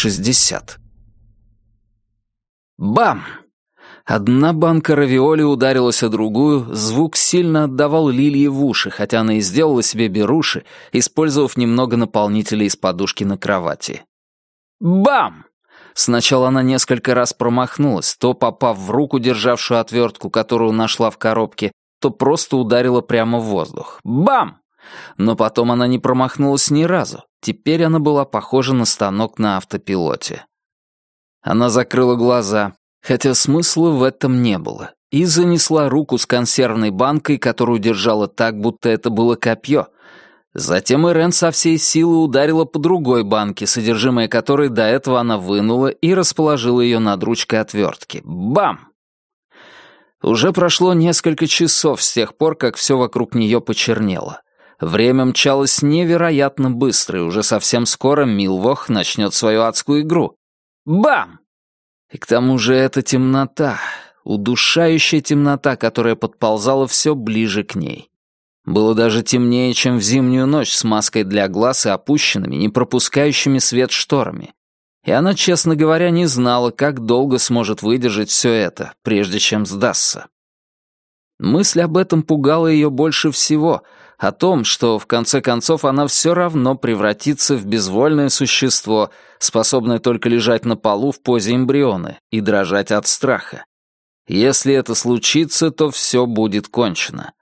60. Бам! Одна банка равиоли ударилась о другую, звук сильно отдавал Лилии в уши, хотя она и сделала себе беруши, использовав немного наполнителя из подушки на кровати. Бам! Сначала она несколько раз промахнулась, то попав в руку, державшую отвертку, которую нашла в коробке, то просто ударила прямо в воздух. Бам! Но потом она не промахнулась ни разу. Теперь она была похожа на станок на автопилоте. Она закрыла глаза, хотя смысла в этом не было, и занесла руку с консервной банкой, которую держала так, будто это было копье. Затем Ирен со всей силы ударила по другой банке, содержимое которой до этого она вынула и расположила ее над ручкой отвертки. Бам! Уже прошло несколько часов с тех пор, как все вокруг нее почернело. Время мчалось невероятно быстро, и уже совсем скоро Милвох начнет свою адскую игру. Бам! И к тому же эта темнота, удушающая темнота, которая подползала все ближе к ней. Было даже темнее, чем в зимнюю ночь с маской для глаз и опущенными, не пропускающими свет шторами. И она, честно говоря, не знала, как долго сможет выдержать все это, прежде чем сдастся. Мысль об этом пугала ее больше всего, о том, что в конце концов она все равно превратится в безвольное существо, способное только лежать на полу в позе эмбриона и дрожать от страха. Если это случится, то все будет кончено.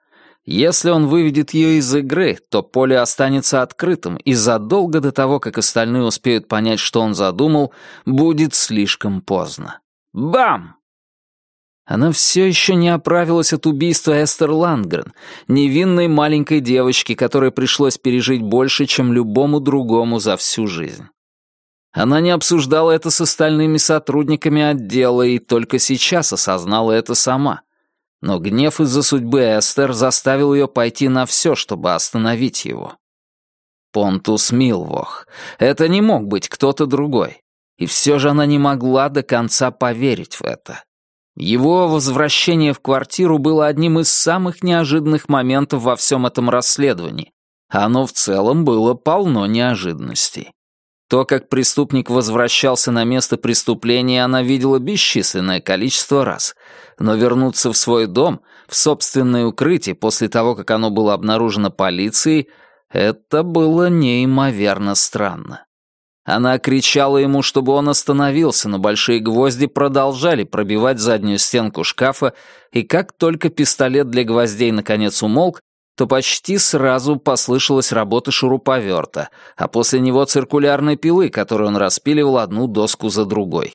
Если он выведет ее из игры, то поле останется открытым, и задолго до того, как остальные успеют понять, что он задумал, будет слишком поздно. Бам! Она все еще не оправилась от убийства Эстер Лангрен, невинной маленькой девочки, которой пришлось пережить больше, чем любому другому за всю жизнь. Она не обсуждала это с остальными сотрудниками отдела и только сейчас осознала это сама. Но гнев из-за судьбы Эстер заставил ее пойти на все, чтобы остановить его. Понтус Милвох. Это не мог быть кто-то другой. И все же она не могла до конца поверить в это. Его возвращение в квартиру было одним из самых неожиданных моментов во всем этом расследовании. Оно в целом было полно неожиданностей. То, как преступник возвращался на место преступления, она видела бесчисленное количество раз. Но вернуться в свой дом, в собственное укрытие после того, как оно было обнаружено полицией, это было неимоверно странно. Она кричала ему, чтобы он остановился, но большие гвозди продолжали пробивать заднюю стенку шкафа, и как только пистолет для гвоздей наконец умолк, то почти сразу послышалась работа шуруповерта, а после него циркулярной пилы, которую он распиливал одну доску за другой.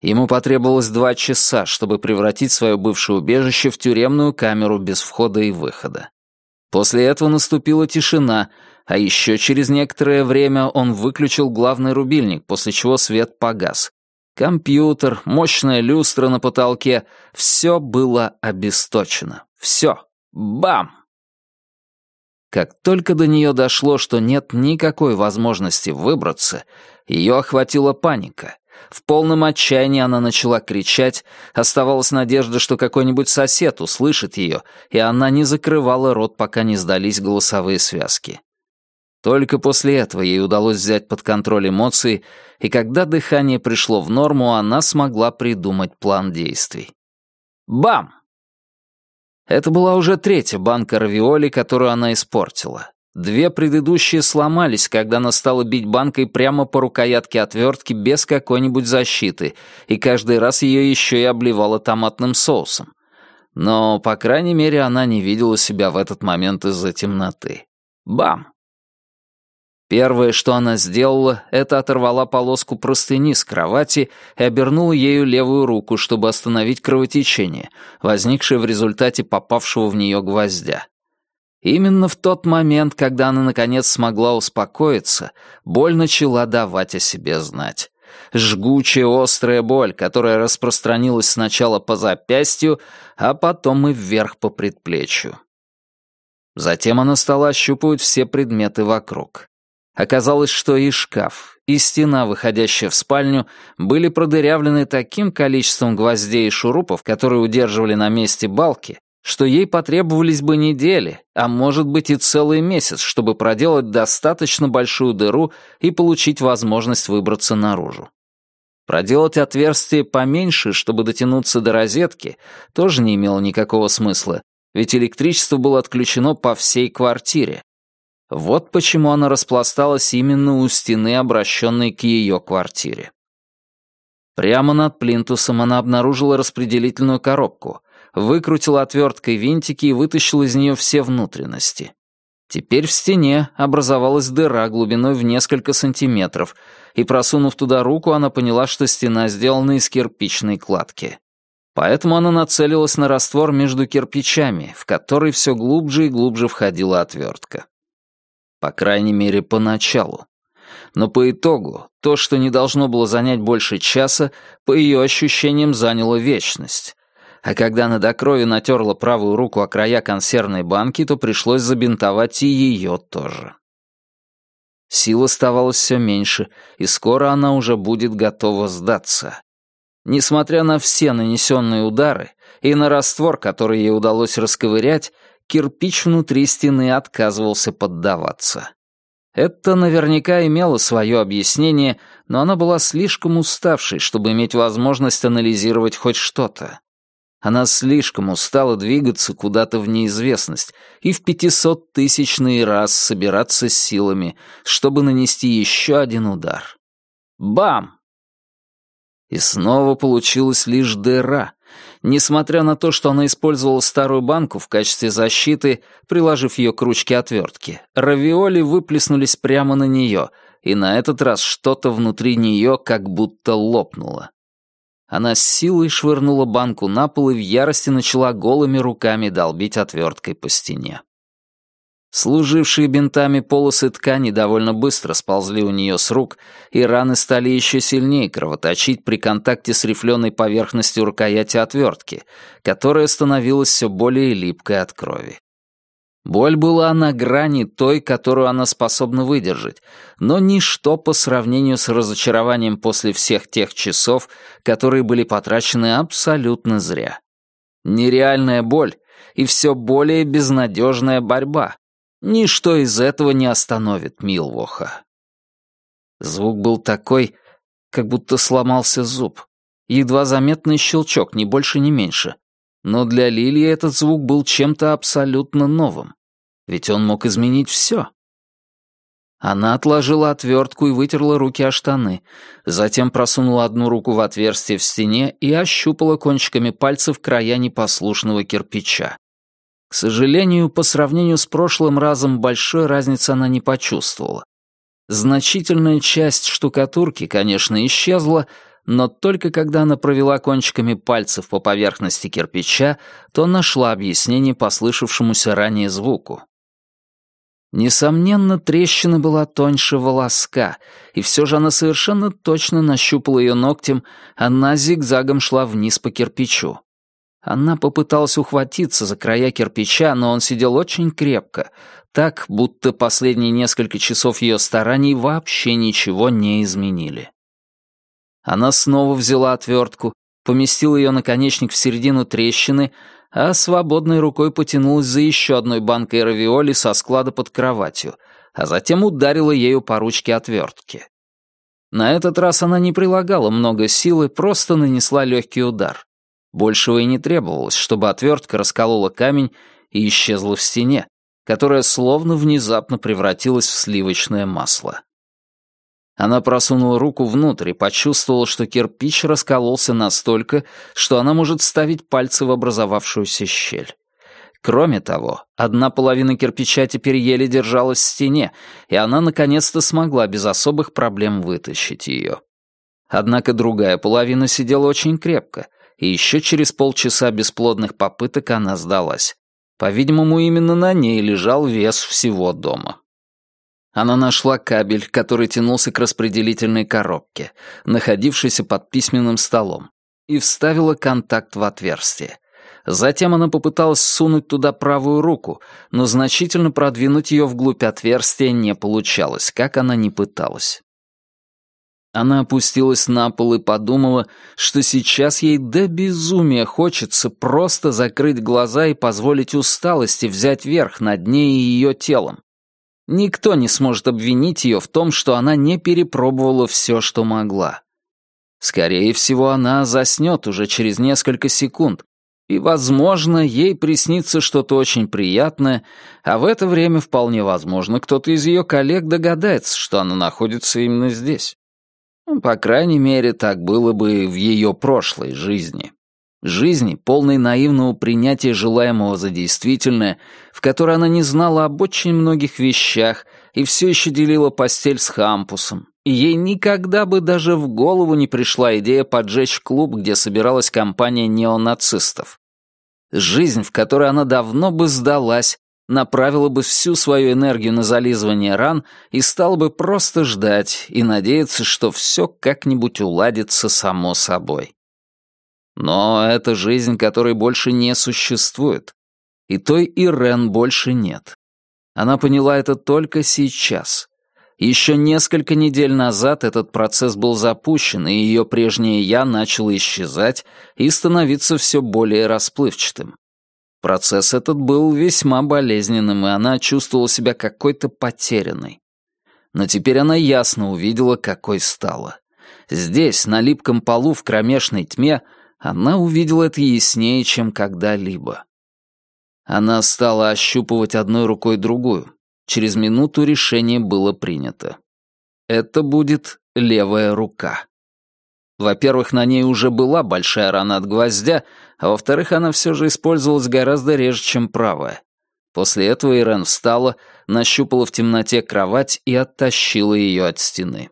Ему потребовалось два часа, чтобы превратить свое бывшее убежище в тюремную камеру без входа и выхода. После этого наступила тишина — а еще через некоторое время он выключил главный рубильник, после чего свет погас. Компьютер, мощная люстра на потолке — все было обесточено. Все. Бам! Как только до нее дошло, что нет никакой возможности выбраться, ее охватила паника. В полном отчаянии она начала кричать, оставалась надежда, что какой-нибудь сосед услышит ее, и она не закрывала рот, пока не сдались голосовые связки. Только после этого ей удалось взять под контроль эмоции, и когда дыхание пришло в норму, она смогла придумать план действий. Бам! Это была уже третья банка равиоли, которую она испортила. Две предыдущие сломались, когда она стала бить банкой прямо по рукоятке отвертки без какой-нибудь защиты, и каждый раз ее еще и обливала томатным соусом. Но, по крайней мере, она не видела себя в этот момент из-за темноты. Бам! Первое, что она сделала, это оторвала полоску простыни с кровати и обернула ею левую руку, чтобы остановить кровотечение, возникшее в результате попавшего в нее гвоздя. Именно в тот момент, когда она наконец смогла успокоиться, боль начала давать о себе знать. Жгучая острая боль, которая распространилась сначала по запястью, а потом и вверх по предплечью. Затем она стала ощупывать все предметы вокруг. Оказалось, что и шкаф, и стена, выходящая в спальню, были продырявлены таким количеством гвоздей и шурупов, которые удерживали на месте балки, что ей потребовались бы недели, а может быть и целый месяц, чтобы проделать достаточно большую дыру и получить возможность выбраться наружу. Проделать отверстие поменьше, чтобы дотянуться до розетки, тоже не имело никакого смысла, ведь электричество было отключено по всей квартире. Вот почему она распласталась именно у стены, обращенной к ее квартире. Прямо над плинтусом она обнаружила распределительную коробку, выкрутила отверткой винтики и вытащила из нее все внутренности. Теперь в стене образовалась дыра глубиной в несколько сантиметров, и, просунув туда руку, она поняла, что стена сделана из кирпичной кладки. Поэтому она нацелилась на раствор между кирпичами, в который все глубже и глубже входила отвертка. По крайней мере, поначалу. Но по итогу, то, что не должно было занять больше часа, по ее ощущениям заняло вечность а когда она до крови натерла правую руку о края консервной банки, то пришлось забинтовать и ее тоже. Сил оставалось все меньше, и скоро она уже будет готова сдаться. Несмотря на все нанесенные удары и на раствор, который ей удалось расковырять, кирпич внутри стены отказывался поддаваться. Это наверняка имело свое объяснение, но она была слишком уставшей, чтобы иметь возможность анализировать хоть что-то. Она слишком устала двигаться куда-то в неизвестность и в пятисоттысячный раз собираться с силами, чтобы нанести еще один удар. Бам! И снова получилась лишь дыра. Несмотря на то, что она использовала старую банку в качестве защиты, приложив ее к ручке отвертки, равиоли выплеснулись прямо на нее, и на этот раз что-то внутри нее как будто лопнуло. Она с силой швырнула банку на пол и в ярости начала голыми руками долбить отверткой по стене. Служившие бинтами полосы ткани довольно быстро сползли у нее с рук, и раны стали еще сильнее кровоточить при контакте с рифленой поверхностью рукояти отвертки, которая становилась все более липкой от крови. Боль была на грани той, которую она способна выдержать, но ничто по сравнению с разочарованием после всех тех часов, которые были потрачены абсолютно зря. Нереальная боль и все более безнадежная борьба. Ничто из этого не остановит Милвоха. Звук был такой, как будто сломался зуб. Едва заметный щелчок, ни больше, ни меньше. Но для Лилии этот звук был чем-то абсолютно новым. Ведь он мог изменить все. Она отложила отвертку и вытерла руки о штаны, затем просунула одну руку в отверстие в стене и ощупала кончиками пальцев края непослушного кирпича. К сожалению, по сравнению с прошлым разом большой разницы она не почувствовала. Значительная часть штукатурки, конечно, исчезла, но только когда она провела кончиками пальцев по поверхности кирпича, то нашла объяснение послышавшемуся ранее звуку. Несомненно, трещина была тоньше волоска, и все же она совершенно точно нащупала ее ногтем, она зигзагом шла вниз по кирпичу. Она попыталась ухватиться за края кирпича, но он сидел очень крепко, так, будто последние несколько часов ее стараний вообще ничего не изменили. Она снова взяла отвертку, поместила ее наконечник в середину трещины, а свободной рукой потянулась за еще одной банкой равиоли со склада под кроватью, а затем ударила ею по ручке отвертки. На этот раз она не прилагала много силы, просто нанесла легкий удар. Большего и не требовалось, чтобы отвертка расколола камень и исчезла в стене, которая словно внезапно превратилась в сливочное масло. Она просунула руку внутрь и почувствовала, что кирпич раскололся настолько, что она может вставить пальцы в образовавшуюся щель. Кроме того, одна половина кирпича теперь еле держалась в стене, и она наконец-то смогла без особых проблем вытащить ее. Однако другая половина сидела очень крепко, и еще через полчаса бесплодных попыток она сдалась. По-видимому, именно на ней лежал вес всего дома. Она нашла кабель, который тянулся к распределительной коробке, находившейся под письменным столом, и вставила контакт в отверстие. Затем она попыталась сунуть туда правую руку, но значительно продвинуть ее вглубь отверстия не получалось, как она ни пыталась. Она опустилась на пол и подумала, что сейчас ей до безумия хочется просто закрыть глаза и позволить усталости взять верх над ней и ее телом. Никто не сможет обвинить ее в том, что она не перепробовала все, что могла. Скорее всего, она заснет уже через несколько секунд, и, возможно, ей приснится что-то очень приятное, а в это время вполне возможно, кто-то из ее коллег догадается, что она находится именно здесь. Ну, по крайней мере, так было бы в ее прошлой жизни. Жизни, полной наивного принятия желаемого за действительное, в которой она не знала об очень многих вещах и все еще делила постель с Хампусом, и ей никогда бы даже в голову не пришла идея поджечь клуб, где собиралась компания неонацистов. Жизнь, в которой она давно бы сдалась, направила бы всю свою энергию на зализывание ран и стала бы просто ждать и надеяться, что все как-нибудь уладится само собой. Но это жизнь, которой больше не существует. И той Ирен больше нет. Она поняла это только сейчас. Еще несколько недель назад этот процесс был запущен, и ее прежнее «я» начало исчезать и становиться все более расплывчатым. Процесс этот был весьма болезненным, и она чувствовала себя какой-то потерянной. Но теперь она ясно увидела, какой стала. Здесь, на липком полу в кромешной тьме, она увидела это яснее, чем когда-либо. Она стала ощупывать одной рукой другую. Через минуту решение было принято. Это будет левая рука. Во-первых, на ней уже была большая рана от гвоздя, а во-вторых, она все же использовалась гораздо реже, чем правая. После этого Ирен встала, нащупала в темноте кровать и оттащила ее от стены.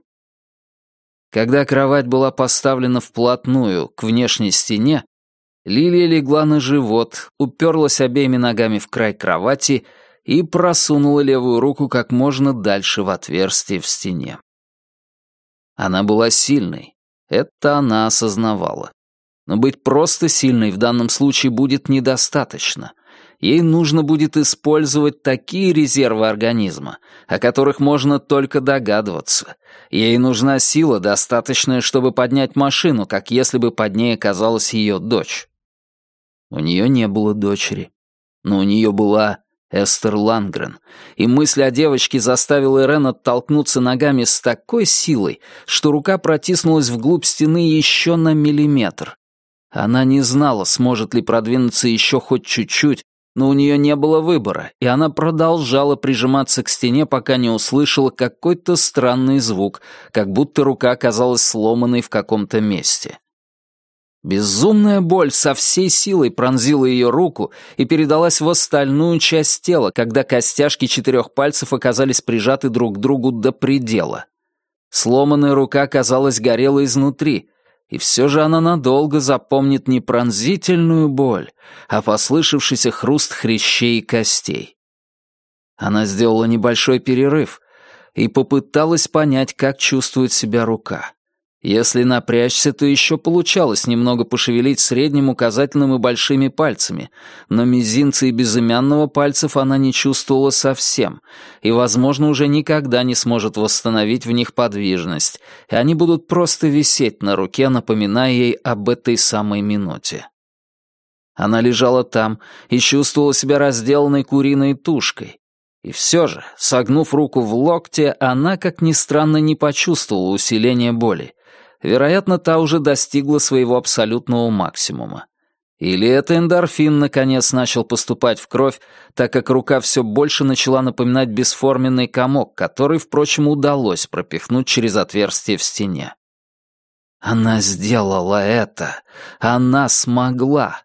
Когда кровать была поставлена вплотную к внешней стене, Лилия легла на живот, уперлась обеими ногами в край кровати и просунула левую руку как можно дальше в отверстие в стене. Она была сильной, это она осознавала. Но быть просто сильной в данном случае будет недостаточно. Ей нужно будет использовать такие резервы организма, о которых можно только догадываться. Ей нужна сила, достаточная, чтобы поднять машину, как если бы под ней оказалась ее дочь. У нее не было дочери, но у нее была Эстер Лангрен, и мысль о девочке заставила Ирен оттолкнуться ногами с такой силой, что рука протиснулась вглубь стены еще на миллиметр. Она не знала, сможет ли продвинуться еще хоть чуть-чуть, но у нее не было выбора, и она продолжала прижиматься к стене, пока не услышала какой-то странный звук, как будто рука оказалась сломанной в каком-то месте. Безумная боль со всей силой пронзила ее руку и передалась в остальную часть тела, когда костяшки четырех пальцев оказались прижаты друг к другу до предела. Сломанная рука, казалось, горела изнутри, и все же она надолго запомнит не пронзительную боль, а послышавшийся хруст хрящей и костей. Она сделала небольшой перерыв и попыталась понять, как чувствует себя рука. Если напрячься, то еще получалось немного пошевелить средним, указательным и большими пальцами, но мизинца и безымянного пальцев она не чувствовала совсем, и, возможно, уже никогда не сможет восстановить в них подвижность, и они будут просто висеть на руке, напоминая ей об этой самой минуте. Она лежала там и чувствовала себя разделанной куриной тушкой, и все же, согнув руку в локте, она, как ни странно, не почувствовала усиления боли, вероятно, та уже достигла своего абсолютного максимума. Или это эндорфин наконец начал поступать в кровь, так как рука все больше начала напоминать бесформенный комок, который, впрочем, удалось пропихнуть через отверстие в стене. Она сделала это. Она смогла.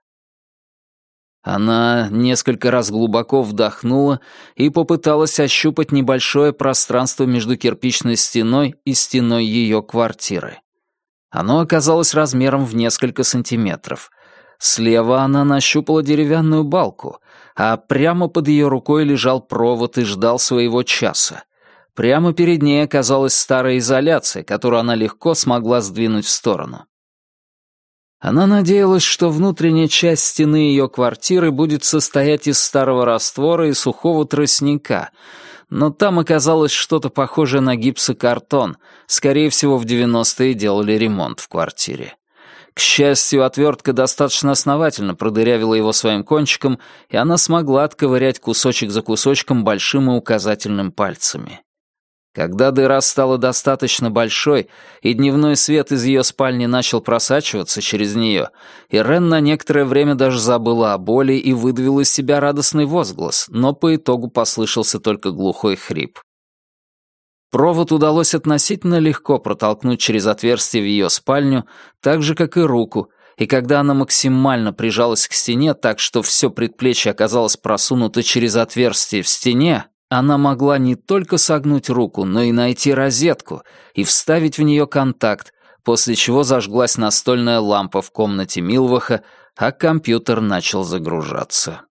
Она несколько раз глубоко вдохнула и попыталась ощупать небольшое пространство между кирпичной стеной и стеной ее квартиры. Оно оказалось размером в несколько сантиметров. Слева она нащупала деревянную балку, а прямо под ее рукой лежал провод и ждал своего часа. Прямо перед ней оказалась старая изоляция, которую она легко смогла сдвинуть в сторону. Она надеялась, что внутренняя часть стены ее квартиры будет состоять из старого раствора и сухого тростника, но там оказалось что-то похожее на гипсокартон. Скорее всего, в 90-е делали ремонт в квартире. К счастью, отвертка достаточно основательно продырявила его своим кончиком, и она смогла отковырять кусочек за кусочком большим и указательным пальцами. Когда дыра стала достаточно большой, и дневной свет из ее спальни начал просачиваться через нее, Ирен на некоторое время даже забыла о боли и выдавила из себя радостный возглас, но по итогу послышался только глухой хрип. Провод удалось относительно легко протолкнуть через отверстие в ее спальню, так же, как и руку, и когда она максимально прижалась к стене так, что все предплечье оказалось просунуто через отверстие в стене, она могла не только согнуть руку, но и найти розетку и вставить в нее контакт, после чего зажглась настольная лампа в комнате Милваха, а компьютер начал загружаться.